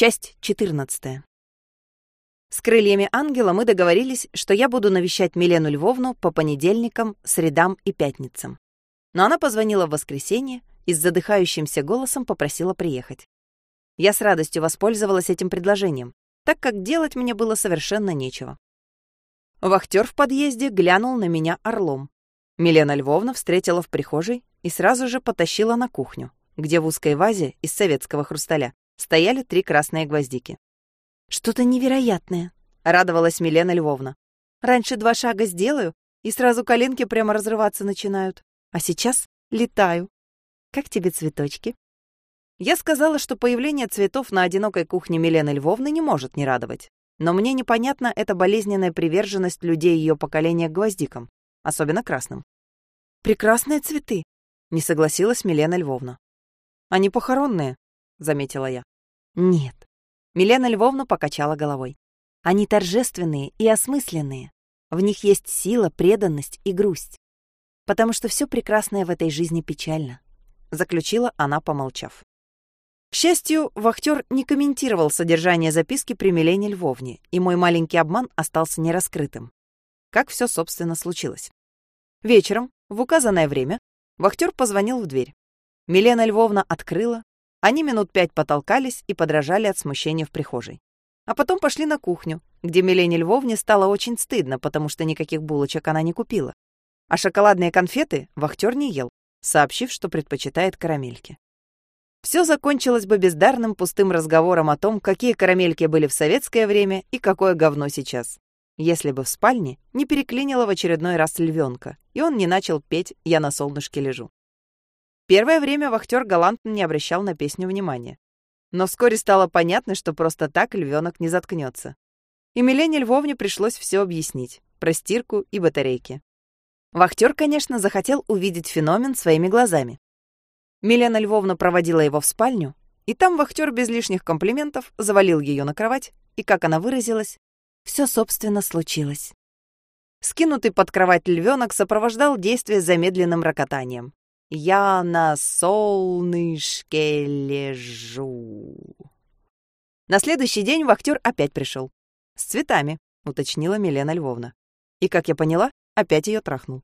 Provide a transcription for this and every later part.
Часть 14. С крыльями ангела мы договорились, что я буду навещать Милену Львовну по понедельникам, средам и пятницам. Но она позвонила в воскресенье и с задыхающимся голосом попросила приехать. Я с радостью воспользовалась этим предложением, так как делать мне было совершенно нечего. Вахтер в подъезде глянул на меня орлом. Милена Львовна встретила в прихожей и сразу же потащила на кухню, где в узкой вазе из советского хрусталя стояли три красные гвоздики. «Что-то невероятное», — радовалась Милена Львовна. «Раньше два шага сделаю, и сразу коленки прямо разрываться начинают. А сейчас летаю. Как тебе цветочки?» Я сказала, что появление цветов на одинокой кухне Милены Львовны не может не радовать. Но мне непонятна эта болезненная приверженность людей ее поколения к гвоздикам, особенно красным. «Прекрасные цветы», — не согласилась Милена Львовна. «Они похоронные», — заметила я. Нет. Милена Львовна покачала головой. Они торжественные и осмысленные. В них есть сила, преданность и грусть. Потому что все прекрасное в этой жизни печально. Заключила она, помолчав. К счастью, вахтер не комментировал содержание записки при Милене Львовне, и мой маленький обман остался нераскрытым. Как все, собственно, случилось. Вечером, в указанное время, вахтер позвонил в дверь. Милена Львовна открыла, они минут пять потолкались и подражали от смущения в прихожей. А потом пошли на кухню, где Милене Львовне стало очень стыдно, потому что никаких булочек она не купила. А шоколадные конфеты вахтер не ел, сообщив, что предпочитает карамельки. Все закончилось бы бездарным пустым разговором о том, какие карамельки были в советское время и какое говно сейчас. Если бы в спальне не переклинило в очередной раз львенка, и он не начал петь «Я на солнышке лежу». Первое время вахтер галантно не обращал на песню внимания. Но вскоре стало понятно, что просто так львенок не заткнется. И Милене Львовне пришлось все объяснить про стирку и батарейки. Вахтер, конечно, захотел увидеть феномен своими глазами. Милена Львовна проводила его в спальню, и там вахтер без лишних комплиментов завалил ее на кровать, и, как она выразилась, все, собственно, случилось. Скинутый под кровать львенок сопровождал действие замедленным рокотанием. Я на солнышке лежу. На следующий день вахтер опять пришел. С цветами, уточнила Милена Львовна. И, как я поняла, опять ее трахнул.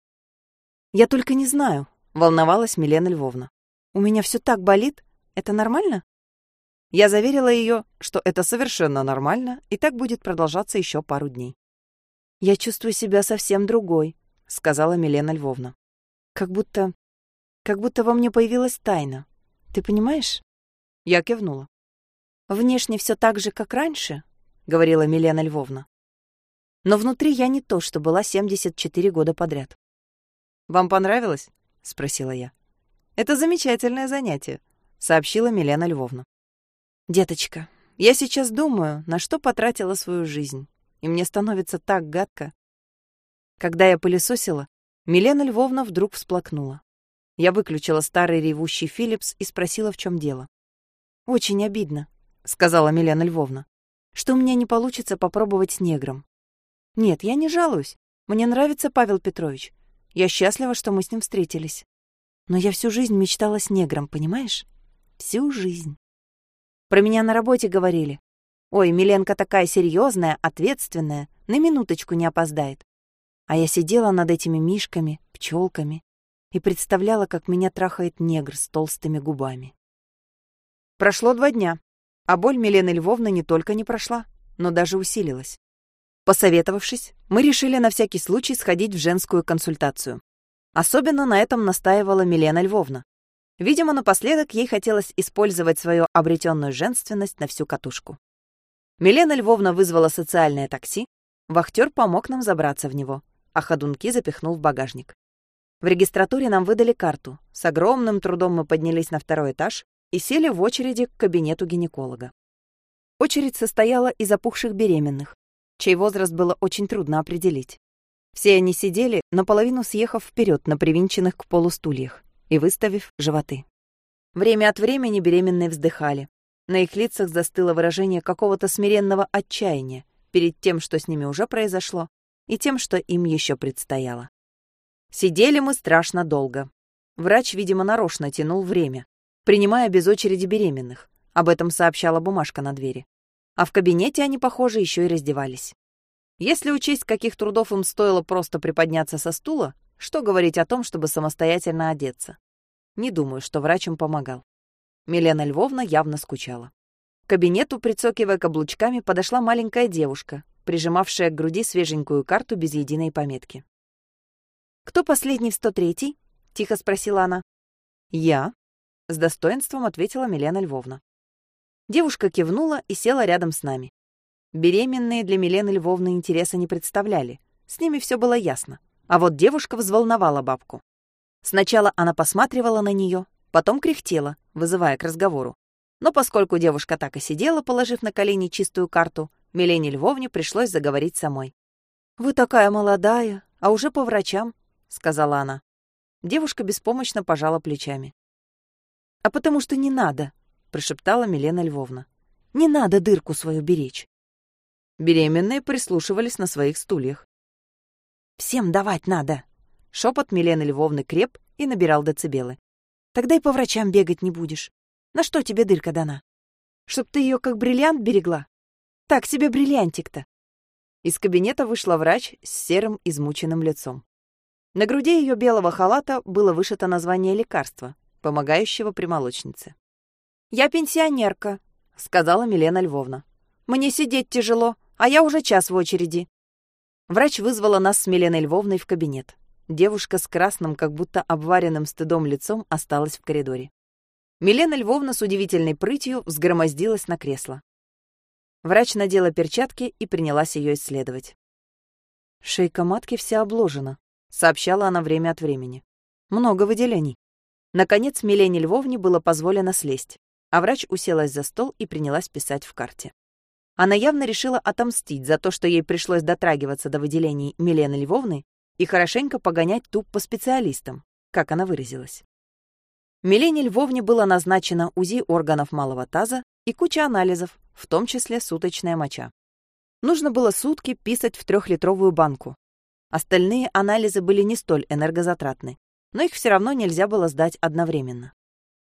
Я только не знаю, волновалась Милена Львовна. У меня все так болит. Это нормально? Я заверила ее, что это совершенно нормально, и так будет продолжаться еще пару дней. «Я чувствую себя совсем другой», — сказала Милена Львовна. «Как будто как будто во мне появилась тайна. Ты понимаешь? Я кивнула. Внешне все так же, как раньше, говорила Милена Львовна. Но внутри я не то, что была 74 года подряд. Вам понравилось? спросила я. Это замечательное занятие, сообщила Милена Львовна. Деточка, я сейчас думаю, на что потратила свою жизнь, и мне становится так гадко. Когда я пылесосила, Милена Львовна вдруг всплакнула. Я выключила старый ревущий Филлипс и спросила, в чем дело. «Очень обидно», — сказала Милена Львовна, «что у меня не получится попробовать с негром. Нет, я не жалуюсь. Мне нравится Павел Петрович. Я счастлива, что мы с ним встретились. Но я всю жизнь мечтала с негром, понимаешь? Всю жизнь. Про меня на работе говорили. Ой, Миленка такая серьезная, ответственная, на минуточку не опоздает. А я сидела над этими мишками, пчелками и представляла, как меня трахает негр с толстыми губами. Прошло два дня, а боль Милены Львовны не только не прошла, но даже усилилась. Посоветовавшись, мы решили на всякий случай сходить в женскую консультацию. Особенно на этом настаивала Милена Львовна. Видимо, напоследок ей хотелось использовать свою обретенную женственность на всю катушку. Милена Львовна вызвала социальное такси, вахтер помог нам забраться в него, а ходунки запихнул в багажник. В регистратуре нам выдали карту. С огромным трудом мы поднялись на второй этаж и сели в очереди к кабинету гинеколога. Очередь состояла из опухших беременных, чей возраст было очень трудно определить. Все они сидели, наполовину съехав вперед на привинченных к полу стульях и выставив животы. Время от времени беременные вздыхали. На их лицах застыло выражение какого-то смиренного отчаяния перед тем, что с ними уже произошло, и тем, что им еще предстояло. Сидели мы страшно долго. Врач, видимо, нарочно тянул время, принимая без очереди беременных, Об этом сообщала бумажка на двери. А в кабинете они, похоже, еще и раздевались. Если учесть, каких трудов им стоило просто приподняться со стула, что говорить о том, чтобы самостоятельно одеться? Не думаю, что врач им помогал. Милена Львовна явно скучала. К кабинету, прицокивая каблучками, подошла маленькая девушка, прижимавшая к груди свеженькую карту без единой пометки. «Кто последний в 103-й?» — тихо спросила она. «Я», — с достоинством ответила Милена Львовна. Девушка кивнула и села рядом с нами. Беременные для Милены Львовны интереса не представляли. С ними все было ясно. А вот девушка взволновала бабку. Сначала она посматривала на нее, потом кряхтела, вызывая к разговору. Но поскольку девушка так и сидела, положив на колени чистую карту, Милене Львовне пришлось заговорить самой. «Вы такая молодая, а уже по врачам», — сказала она. Девушка беспомощно пожала плечами. «А потому что не надо», — прошептала Милена Львовна. «Не надо дырку свою беречь». Беременные прислушивались на своих стульях. «Всем давать надо!» Шепот Милены Львовны креп и набирал децибелы. «Тогда и по врачам бегать не будешь. На что тебе дырка дана? Чтоб ты ее как бриллиант берегла? Так себе бриллиантик-то!» Из кабинета вышла врач с серым измученным лицом. На груди ее белого халата было вышито название лекарства, помогающего при молочнице. «Я пенсионерка», — сказала Милена Львовна. «Мне сидеть тяжело, а я уже час в очереди. Врач вызвала нас с Миленой Львовной в кабинет. Девушка с красным, как будто обваренным стыдом лицом осталась в коридоре. Милена Львовна с удивительной прытью взгромоздилась на кресло. Врач надела перчатки и принялась ее исследовать. «Шейка матки вся обложена», — сообщала она время от времени. «Много выделений». Наконец, Милене Львовне было позволено слезть, а врач уселась за стол и принялась писать в карте. Она явно решила отомстить за то, что ей пришлось дотрагиваться до выделений Милены Львовны и хорошенько погонять туп по специалистам, как она выразилась. Милене Львовне было назначено УЗИ органов малого таза и куча анализов, в том числе суточная моча. Нужно было сутки писать в трехлитровую банку. Остальные анализы были не столь энергозатратны, но их все равно нельзя было сдать одновременно.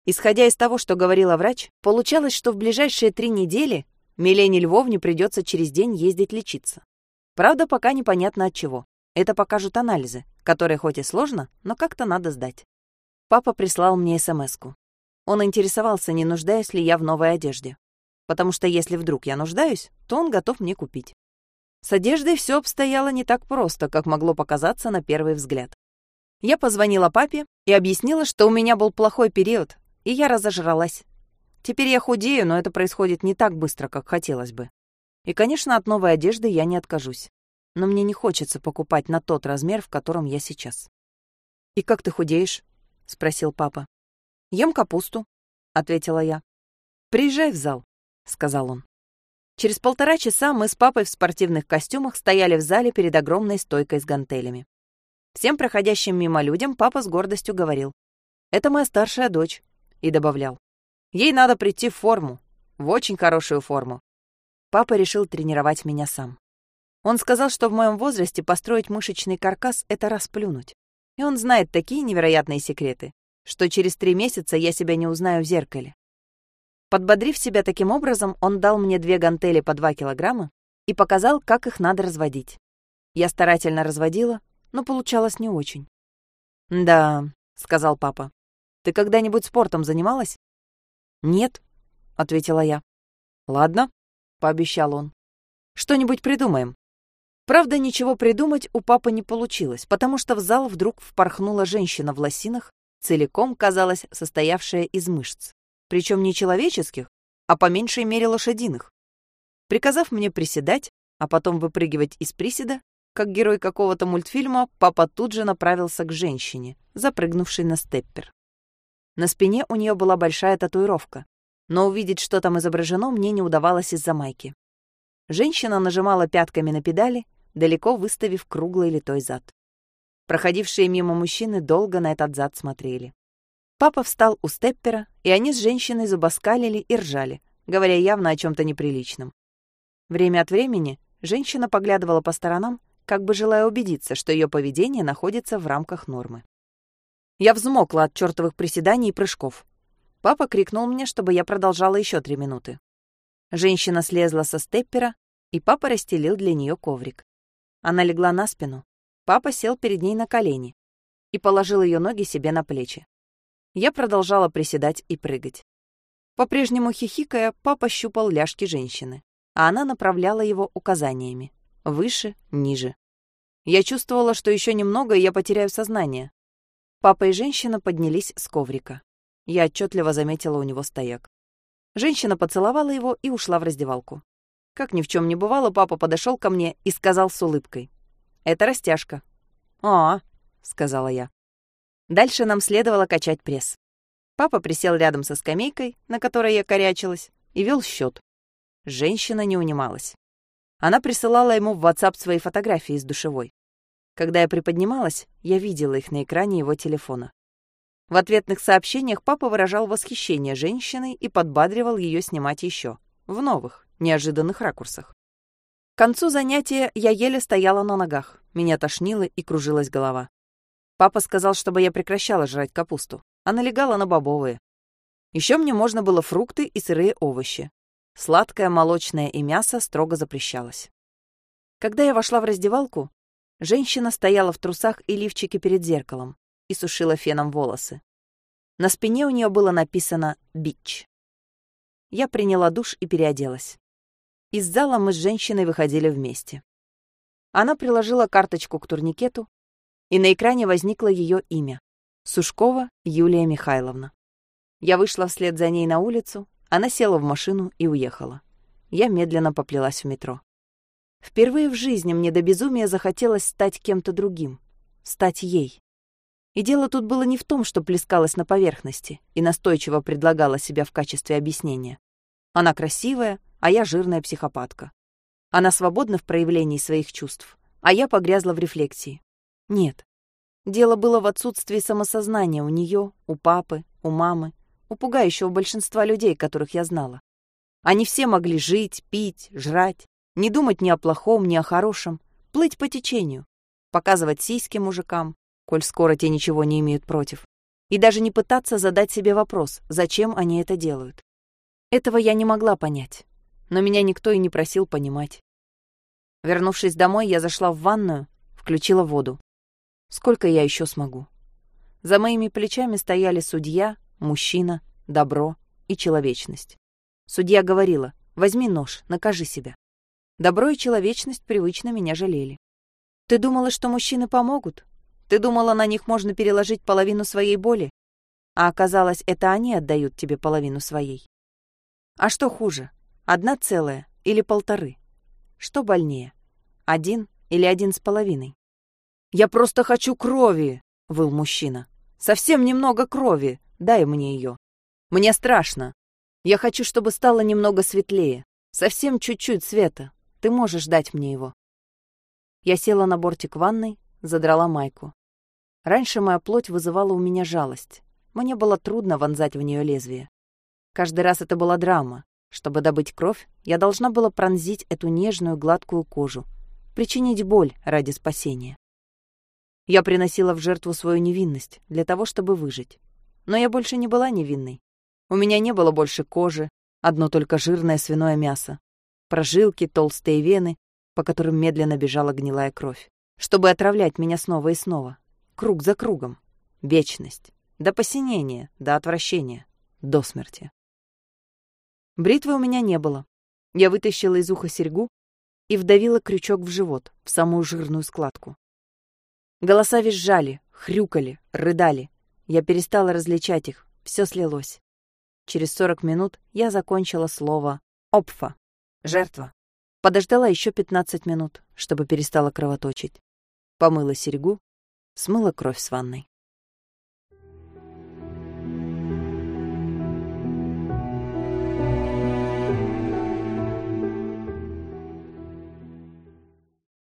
Исходя из того, что говорила врач, получалось, что в ближайшие три недели Милене Львовне придется через день ездить лечиться. Правда, пока непонятно от чего. Это покажут анализы, которые хоть и сложно, но как-то надо сдать. Папа прислал мне смс -ку. Он интересовался, не нуждаюсь ли я в новой одежде. Потому что если вдруг я нуждаюсь, то он готов мне купить. С одеждой все обстояло не так просто, как могло показаться на первый взгляд. Я позвонила папе и объяснила, что у меня был плохой период, и я разожралась. Теперь я худею, но это происходит не так быстро, как хотелось бы. И, конечно, от новой одежды я не откажусь. Но мне не хочется покупать на тот размер, в котором я сейчас. «И как ты худеешь?» — спросил папа. «Ем капусту», — ответила я. «Приезжай в зал», — сказал он. Через полтора часа мы с папой в спортивных костюмах стояли в зале перед огромной стойкой с гантелями. Всем проходящим мимо людям папа с гордостью говорил. «Это моя старшая дочь», и добавлял. Ей надо прийти в форму, в очень хорошую форму. Папа решил тренировать меня сам. Он сказал, что в моем возрасте построить мышечный каркас — это расплюнуть. И он знает такие невероятные секреты, что через три месяца я себя не узнаю в зеркале. Подбодрив себя таким образом, он дал мне две гантели по два килограмма и показал, как их надо разводить. Я старательно разводила, но получалось не очень. «Да», — сказал папа, — «ты когда-нибудь спортом занималась?» «Нет», — ответила я. «Ладно», — пообещал он. «Что-нибудь придумаем». Правда, ничего придумать у папы не получилось, потому что в зал вдруг впорхнула женщина в лосинах, целиком, казалось, состоявшая из мышц. Причем не человеческих, а по меньшей мере лошадиных. Приказав мне приседать, а потом выпрыгивать из приседа, как герой какого-то мультфильма, папа тут же направился к женщине, запрыгнувшей на степпер. На спине у нее была большая татуировка, но увидеть, что там изображено, мне не удавалось из-за майки. Женщина нажимала пятками на педали, далеко выставив круглый литой зад. Проходившие мимо мужчины долго на этот зад смотрели. Папа встал у степпера, и они с женщиной зубоскалили и ржали, говоря явно о чем то неприличном. Время от времени женщина поглядывала по сторонам, как бы желая убедиться, что ее поведение находится в рамках нормы. Я взмокла от чертовых приседаний и прыжков. Папа крикнул мне, чтобы я продолжала еще три минуты. Женщина слезла со степпера, и папа расстелил для нее коврик. Она легла на спину. Папа сел перед ней на колени и положил ее ноги себе на плечи. Я продолжала приседать и прыгать. По-прежнему хихикая, папа щупал ляжки женщины, а она направляла его указаниями. Выше, ниже. Я чувствовала, что еще немного, и я потеряю сознание. Папа и женщина поднялись с коврика. Я отчетливо заметила у него стояк. Женщина поцеловала его и ушла в раздевалку. Как ни в чем не бывало, папа подошел ко мне и сказал с улыбкой. «Это растяжка». «А, — сказала я. Дальше нам следовало качать пресс. Папа присел рядом со скамейкой, на которой я корячилась, и вел счет. Женщина не унималась. Она присылала ему в WhatsApp свои фотографии из душевой. Когда я приподнималась, я видела их на экране его телефона. В ответных сообщениях папа выражал восхищение женщиной и подбадривал ее снимать еще, в новых, неожиданных ракурсах. К концу занятия я еле стояла на ногах, меня тошнило и кружилась голова. Папа сказал, чтобы я прекращала жрать капусту, а налегала на бобовые. Еще мне можно было фрукты и сырые овощи. Сладкое, молочное и мясо строго запрещалось. Когда я вошла в раздевалку, женщина стояла в трусах и лифчике перед зеркалом и сушила феном волосы. На спине у нее было написано «Бич». Я приняла душ и переоделась. Из зала мы с женщиной выходили вместе. Она приложила карточку к турникету, и на экране возникло ее имя — Сушкова Юлия Михайловна. Я вышла вслед за ней на улицу, она села в машину и уехала. Я медленно поплелась в метро. Впервые в жизни мне до безумия захотелось стать кем-то другим, стать ей. И дело тут было не в том, что плескалась на поверхности и настойчиво предлагала себя в качестве объяснения. Она красивая, а я жирная психопатка. Она свободна в проявлении своих чувств, а я погрязла в рефлексии. Нет. Дело было в отсутствии самосознания у нее, у папы, у мамы, у пугающего большинства людей, которых я знала. Они все могли жить, пить, жрать, не думать ни о плохом, ни о хорошем, плыть по течению, показывать сиськи мужикам, коль скоро те ничего не имеют против, и даже не пытаться задать себе вопрос, зачем они это делают. Этого я не могла понять, но меня никто и не просил понимать. Вернувшись домой, я зашла в ванную, включила воду. Сколько я еще смогу? За моими плечами стояли судья, мужчина, добро и человечность. Судья говорила, возьми нож, накажи себя. Добро и человечность привычно меня жалели. Ты думала, что мужчины помогут? Ты думала, на них можно переложить половину своей боли? А оказалось, это они отдают тебе половину своей. А что хуже, одна целая или полторы? Что больнее, один или один с половиной? «Я просто хочу крови!» — выл мужчина. «Совсем немного крови, дай мне ее. Мне страшно. Я хочу, чтобы стало немного светлее. Совсем чуть-чуть света. Ты можешь дать мне его». Я села на бортик ванной, задрала майку. Раньше моя плоть вызывала у меня жалость. Мне было трудно вонзать в нее лезвие. Каждый раз это была драма. Чтобы добыть кровь, я должна была пронзить эту нежную гладкую кожу, причинить боль ради спасения. Я приносила в жертву свою невинность для того, чтобы выжить. Но я больше не была невинной. У меня не было больше кожи, одно только жирное свиное мясо, прожилки, толстые вены, по которым медленно бежала гнилая кровь, чтобы отравлять меня снова и снова, круг за кругом, вечность, до посинения, до отвращения, до смерти. Бритвы у меня не было. Я вытащила из уха серьгу и вдавила крючок в живот, в самую жирную складку. Голоса визжали, хрюкали, рыдали. Я перестала различать их, все слилось. Через сорок минут я закончила слово «опфа» — «жертва». Подождала еще пятнадцать минут, чтобы перестала кровоточить. Помыла серьгу, смыла кровь с ванной.